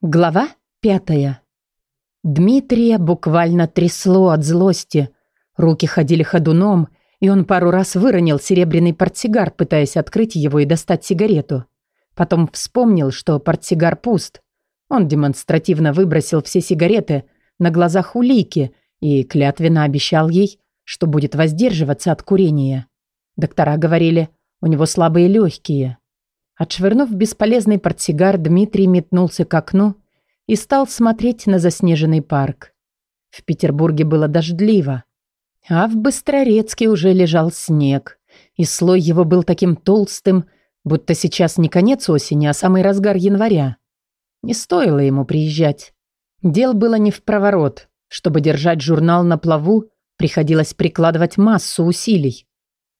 Глава пятая. Дмитрия буквально трясло от злости. Руки ходили ходуном, и он пару раз выронил серебряный портсигар, пытаясь открыть его и достать сигарету. Потом вспомнил, что портсигар пуст. Он демонстративно выбросил все сигареты на глазах у Лики и клятвенно обещал ей, что будет воздерживаться от курения. Доктора говорили, у него слабые легкие. Отшвырнув бесполезный портсигар, Дмитрий метнулся к окну и стал смотреть на заснеженный парк. В Петербурге было дождливо, а в Быстрорецке уже лежал снег, и слой его был таким толстым, будто сейчас не конец осени, а самый разгар января. Не стоило ему приезжать. Дел было не в проворот. Чтобы держать журнал на плаву, приходилось прикладывать массу усилий.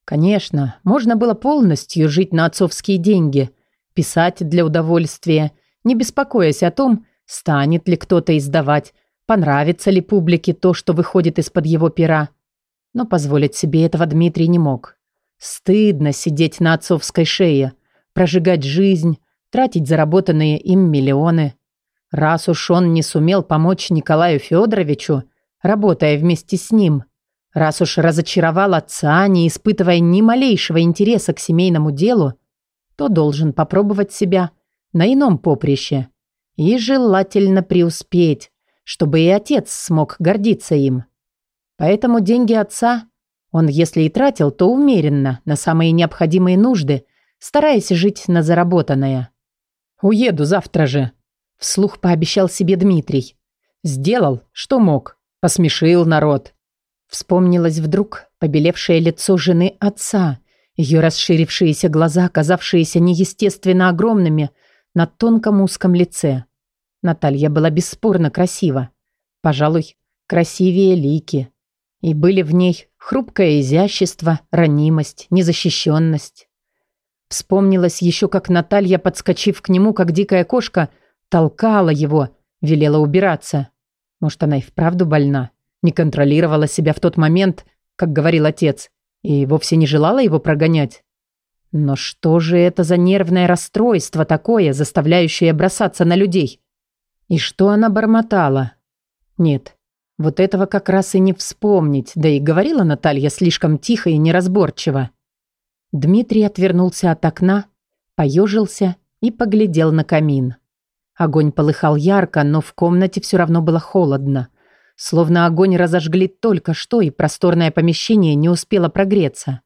Конечно, можно было полностью жить на отцовские деньги, писать для удовольствия, не беспокоясь о том, станет ли кто-то издавать, понравится ли публике то, что выходит из-под его пера. Но позволить себе этого Дмитрий не мог. Стыдно сидеть на отцовской шее, прожигать жизнь, тратить заработанные им миллионы. Раз уж он не сумел помочь Николаю Федоровичу, работая вместе с ним – Раз уж разочаровал отца, не испытывая ни малейшего интереса к семейному делу, то должен попробовать себя на ином поприще. И желательно преуспеть, чтобы и отец смог гордиться им. Поэтому деньги отца он, если и тратил, то умеренно, на самые необходимые нужды, стараясь жить на заработанное. «Уеду завтра же», – вслух пообещал себе Дмитрий. «Сделал, что мог, посмешил народ». Вспомнилось вдруг побелевшее лицо жены отца, ее расширившиеся глаза, оказавшиеся неестественно огромными на тонком узком лице. Наталья была бесспорно красива. Пожалуй, красивее Лики. И были в ней хрупкое изящество, ранимость, незащищенность. Вспомнилось еще, как Наталья, подскочив к нему, как дикая кошка, толкала его, велела убираться. Может, она и вправду больна не контролировала себя в тот момент, как говорил отец, и вовсе не желала его прогонять. Но что же это за нервное расстройство такое, заставляющее бросаться на людей? И что она бормотала? Нет, вот этого как раз и не вспомнить, да и говорила Наталья слишком тихо и неразборчиво. Дмитрий отвернулся от окна, поежился и поглядел на камин. Огонь полыхал ярко, но в комнате все равно было холодно. Словно огонь разожгли только что, и просторное помещение не успело прогреться.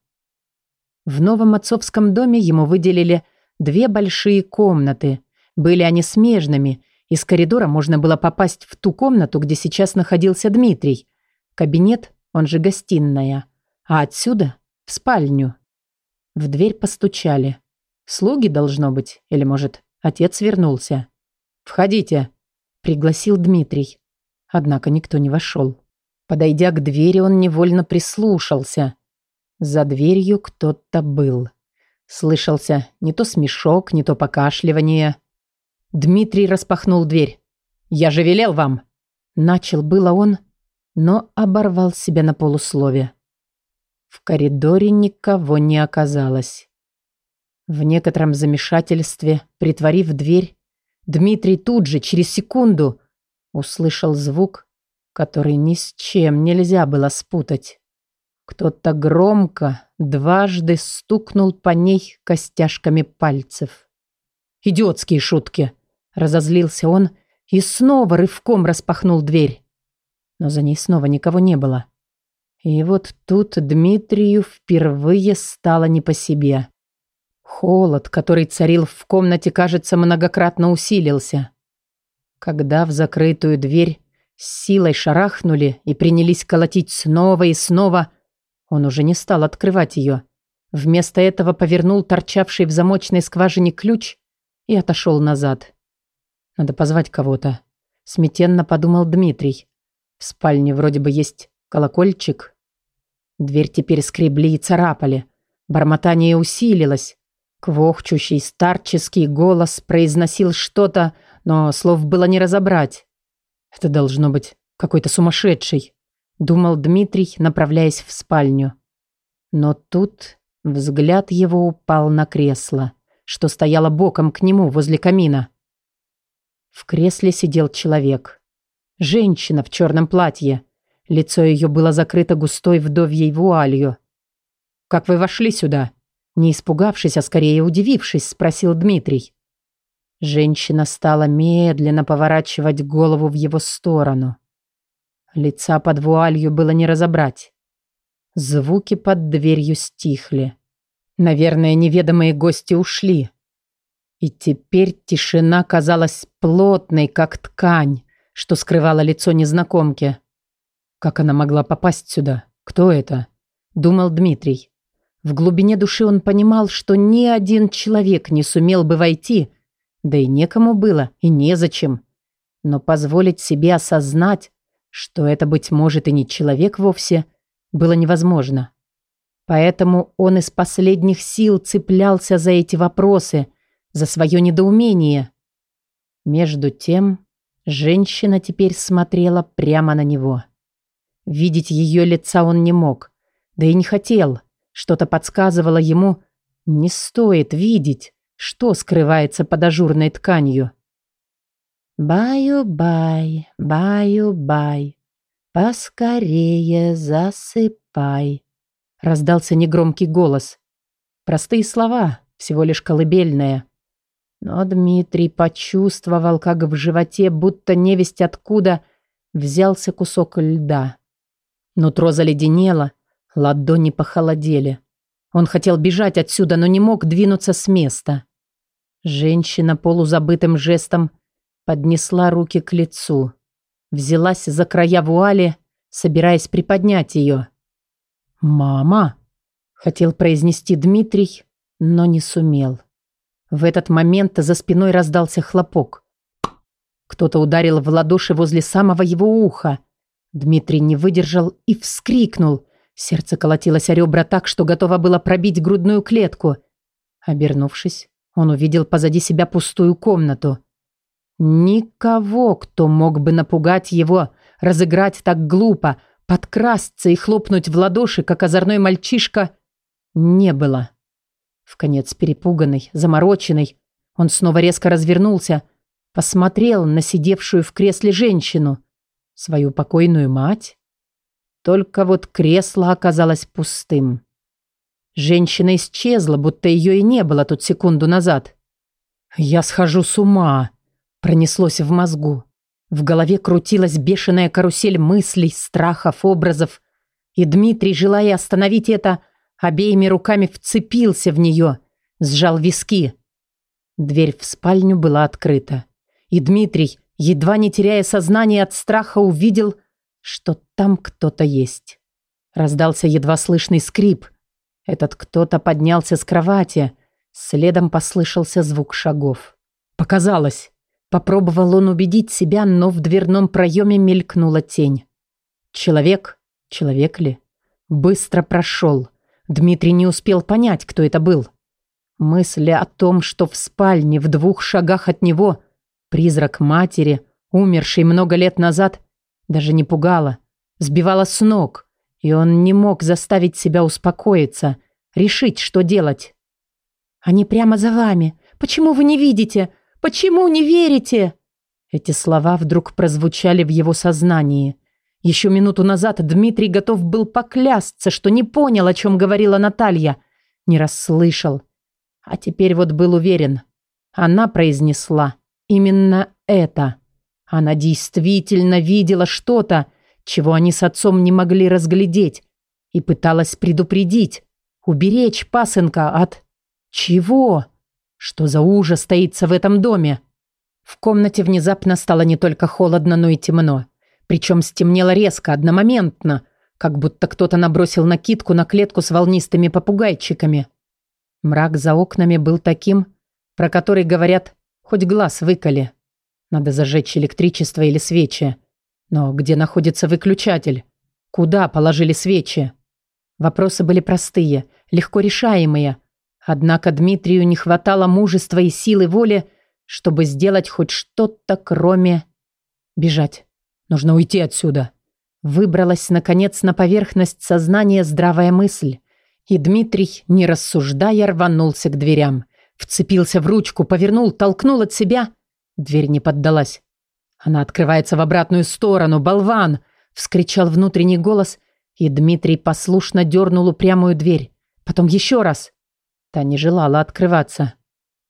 В новом отцовском доме ему выделили две большие комнаты. Были они смежными. Из коридора можно было попасть в ту комнату, где сейчас находился Дмитрий. Кабинет, он же гостиная. А отсюда – в спальню. В дверь постучали. Слуги, должно быть, или, может, отец вернулся. «Входите», – пригласил Дмитрий. Однако никто не вошел. Подойдя к двери, он невольно прислушался. За дверью кто-то был. Слышался не то смешок, не то покашливание. Дмитрий распахнул дверь. «Я же велел вам!» Начал было он, но оборвал себя на полуслове. В коридоре никого не оказалось. В некотором замешательстве, притворив дверь, Дмитрий тут же, через секунду, услышал звук, который ни с чем нельзя было спутать. Кто-то громко дважды стукнул по ней костяшками пальцев. «Идиотские шутки!» — разозлился он и снова рывком распахнул дверь. Но за ней снова никого не было. И вот тут Дмитрию впервые стало не по себе. Холод, который царил в комнате, кажется, многократно усилился. Когда в закрытую дверь с силой шарахнули и принялись колотить снова и снова, он уже не стал открывать ее. Вместо этого повернул торчавший в замочной скважине ключ и отошел назад. «Надо позвать кого-то», — смятенно подумал Дмитрий. «В спальне вроде бы есть колокольчик». Дверь теперь скребли и царапали. Бормотание усилилось. Квохчущий старческий голос произносил что-то, но слов было не разобрать. Это должно быть какой-то сумасшедший, думал Дмитрий, направляясь в спальню. Но тут взгляд его упал на кресло, что стояло боком к нему возле камина. В кресле сидел человек. Женщина в черном платье. Лицо ее было закрыто густой вдовьей вуалью. «Как вы вошли сюда?» Не испугавшись, а скорее удивившись, спросил Дмитрий. Женщина стала медленно поворачивать голову в его сторону. Лица под вуалью было не разобрать. Звуки под дверью стихли. Наверное, неведомые гости ушли. И теперь тишина казалась плотной, как ткань, что скрывала лицо незнакомки. Как она могла попасть сюда? Кто это? Думал Дмитрий. В глубине души он понимал, что ни один человек не сумел бы войти, да и некому было, и незачем. Но позволить себе осознать, что это, быть может, и не человек вовсе, было невозможно. Поэтому он из последних сил цеплялся за эти вопросы, за свое недоумение. Между тем, женщина теперь смотрела прямо на него. Видеть ее лица он не мог, да и не хотел. Что-то подсказывало ему, не стоит видеть, что скрывается под ажурной тканью. «Баю-бай, баю-бай, поскорее засыпай», раздался негромкий голос. Простые слова, всего лишь колыбельная. Но Дмитрий почувствовал, как в животе, будто невесть откуда, взялся кусок льда. Нутро заледенело, ладони похолодели. Он хотел бежать отсюда, но не мог двинуться с места. Женщина полузабытым жестом поднесла руки к лицу. Взялась за края вуали, собираясь приподнять ее. «Мама!» — хотел произнести Дмитрий, но не сумел. В этот момент за спиной раздался хлопок. Кто-то ударил в ладоши возле самого его уха. Дмитрий не выдержал и вскрикнул. Сердце колотилось о ребра так, что готово было пробить грудную клетку. Обернувшись, он увидел позади себя пустую комнату. Никого, кто мог бы напугать его, разыграть так глупо, подкрасться и хлопнуть в ладоши, как озорной мальчишка, не было. В конец перепуганный, замороченный, он снова резко развернулся, посмотрел на сидевшую в кресле женщину, свою покойную мать. Только вот кресло оказалось пустым. Женщина исчезла, будто ее и не было тут секунду назад. «Я схожу с ума», — пронеслось в мозгу. В голове крутилась бешеная карусель мыслей, страхов, образов. И Дмитрий, желая остановить это, — Обеими руками вцепился в нее, сжал виски. Дверь в спальню была открыта. И Дмитрий, едва не теряя сознание от страха, увидел, что там кто-то есть. Раздался едва слышный скрип. Этот кто-то поднялся с кровати. Следом послышался звук шагов. Показалось. Попробовал он убедить себя, но в дверном проеме мелькнула тень. Человек, человек ли, быстро прошел. Дмитрий не успел понять, кто это был. Мысль о том, что в спальне в двух шагах от него призрак матери, умершей много лет назад, даже не пугала, сбивала с ног, и он не мог заставить себя успокоиться, решить, что делать. «Они прямо за вами. Почему вы не видите? Почему не верите?» Эти слова вдруг прозвучали в его сознании. Еще минуту назад Дмитрий готов был поклясться, что не понял, о чем говорила Наталья, не расслышал. А теперь вот был уверен. Она произнесла именно это. Она действительно видела что-то, чего они с отцом не могли разглядеть, и пыталась предупредить, уберечь пасынка от... Чего? Что за ужас стоится в этом доме? В комнате внезапно стало не только холодно, но и темно. Причем стемнело резко, одномоментно, как будто кто-то набросил накидку на клетку с волнистыми попугайчиками. Мрак за окнами был таким, про который говорят «хоть глаз выколи». Надо зажечь электричество или свечи. Но где находится выключатель? Куда положили свечи? Вопросы были простые, легко решаемые. Однако Дмитрию не хватало мужества и силы воли, чтобы сделать хоть что-то, кроме... бежать. Нужно уйти отсюда. Выбралась, наконец, на поверхность сознания здравая мысль. И Дмитрий, не рассуждая, рванулся к дверям. Вцепился в ручку, повернул, толкнул от себя Дверь не поддалась. Она открывается в обратную сторону. «Болван!» — вскричал внутренний голос, и Дмитрий послушно дернул упрямую дверь. Потом еще раз. Та не желала открываться.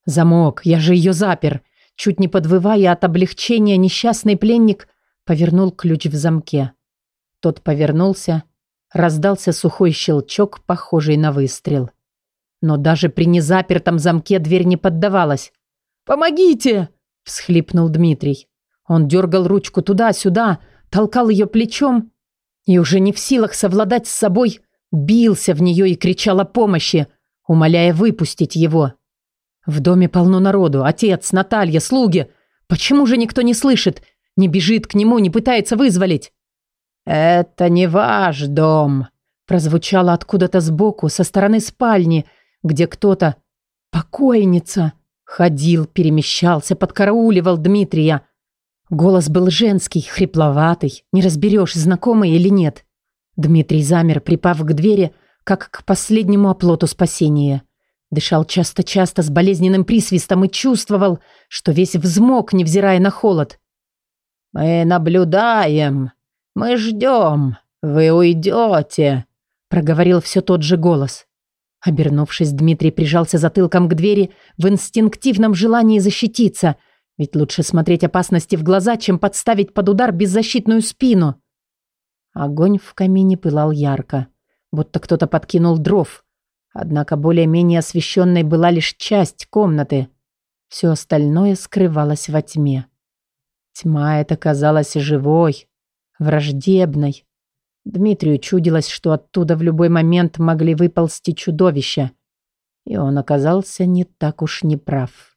«Замок! Я же ее запер!» Чуть не подвывая от облегчения, несчастный пленник повернул ключ в замке. Тот повернулся, раздался сухой щелчок, похожий на выстрел. Но даже при незапертом замке дверь не поддавалась. «Помогите!» – всхлипнул Дмитрий. Он дергал ручку туда-сюда, толкал ее плечом и уже не в силах совладать с собой, бился в нее и кричал о помощи, умоляя выпустить его. В доме полно народу, отец, Наталья, слуги. Почему же никто не слышит, не бежит к нему, не пытается вызволить? «Это не ваш дом», – прозвучало откуда-то сбоку, со стороны спальни, где кто-то, покойница, ходил, перемещался, подкарауливал Дмитрия. Голос был женский, хрипловатый, не разберешь, знакомый или нет. Дмитрий замер, припав к двери, как к последнему оплоту спасения. Дышал часто-часто с болезненным присвистом и чувствовал, что весь взмок, невзирая на холод. «Мы наблюдаем, мы ждем, вы уйдете», — проговорил все тот же голос. Обернувшись, Дмитрий прижался затылком к двери в инстинктивном желании защититься — ведь лучше смотреть опасности в глаза, чем подставить под удар беззащитную спину. Огонь в камине пылал ярко, будто кто-то подкинул дров. Однако более-менее освещенной была лишь часть комнаты. Все остальное скрывалось во тьме. Тьма эта казалась живой, враждебной. Дмитрию чудилось, что оттуда в любой момент могли выползти чудовища. И он оказался не так уж неправ.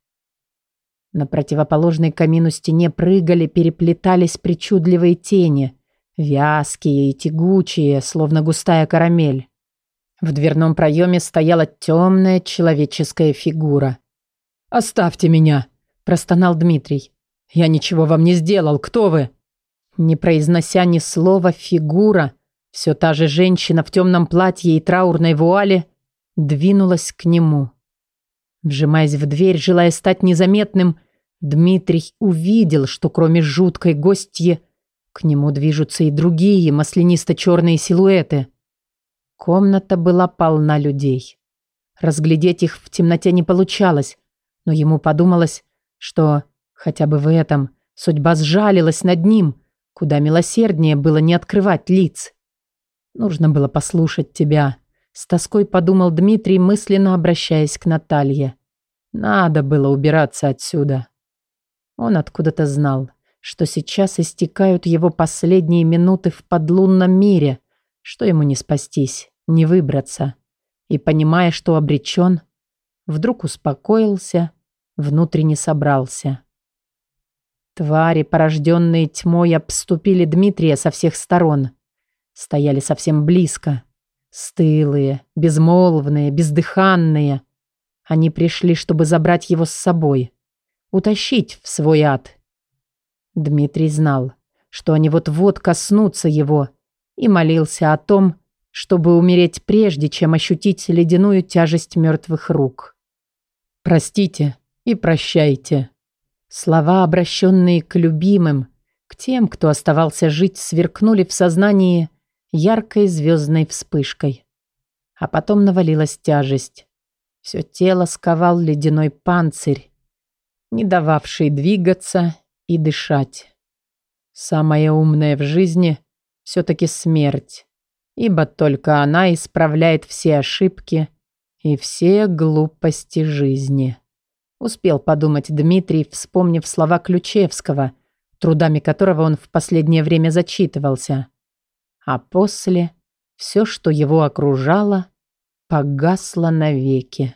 На противоположной камину стене прыгали, переплетались причудливые тени, вязкие и тягучие, словно густая карамель. В дверном проеме стояла темная человеческая фигура. «Оставьте меня!» – простонал Дмитрий. «Я ничего вам не сделал. Кто вы?» Не произнося ни слова, фигура, все та же женщина в темном платье и траурной вуале, двинулась к нему. Вжимаясь в дверь, желая стать незаметным, Дмитрий увидел, что кроме жуткой гостьи к нему движутся и другие маслянисто-черные силуэты. Комната была полна людей. Разглядеть их в темноте не получалось, но ему подумалось, что хотя бы в этом судьба сжалилась над ним, куда милосерднее было не открывать лиц. Нужно было послушать тебя. С тоской подумал Дмитрий, мысленно обращаясь к Наталье. Надо было убираться отсюда. Он откуда-то знал, что сейчас истекают его последние минуты в подлунном мире, что ему не спастись, не выбраться. И, понимая, что обречен, вдруг успокоился, внутренне собрался. Твари, порожденные тьмой, обступили Дмитрия со всех сторон. Стояли совсем близко. Стылые, безмолвные, бездыханные. Они пришли, чтобы забрать его с собой утащить в свой ад. Дмитрий знал, что они вот-вот коснутся его, и молился о том, чтобы умереть прежде, чем ощутить ледяную тяжесть мертвых рук. «Простите и прощайте». Слова, обращенные к любимым, к тем, кто оставался жить, сверкнули в сознании яркой звездной вспышкой. А потом навалилась тяжесть. Все тело сковал ледяной панцирь, не дававший двигаться и дышать. Самое умное в жизни все-таки смерть, ибо только она исправляет все ошибки и все глупости жизни. Успел подумать Дмитрий, вспомнив слова Ключевского, трудами которого он в последнее время зачитывался. А после все, что его окружало, погасло навеки.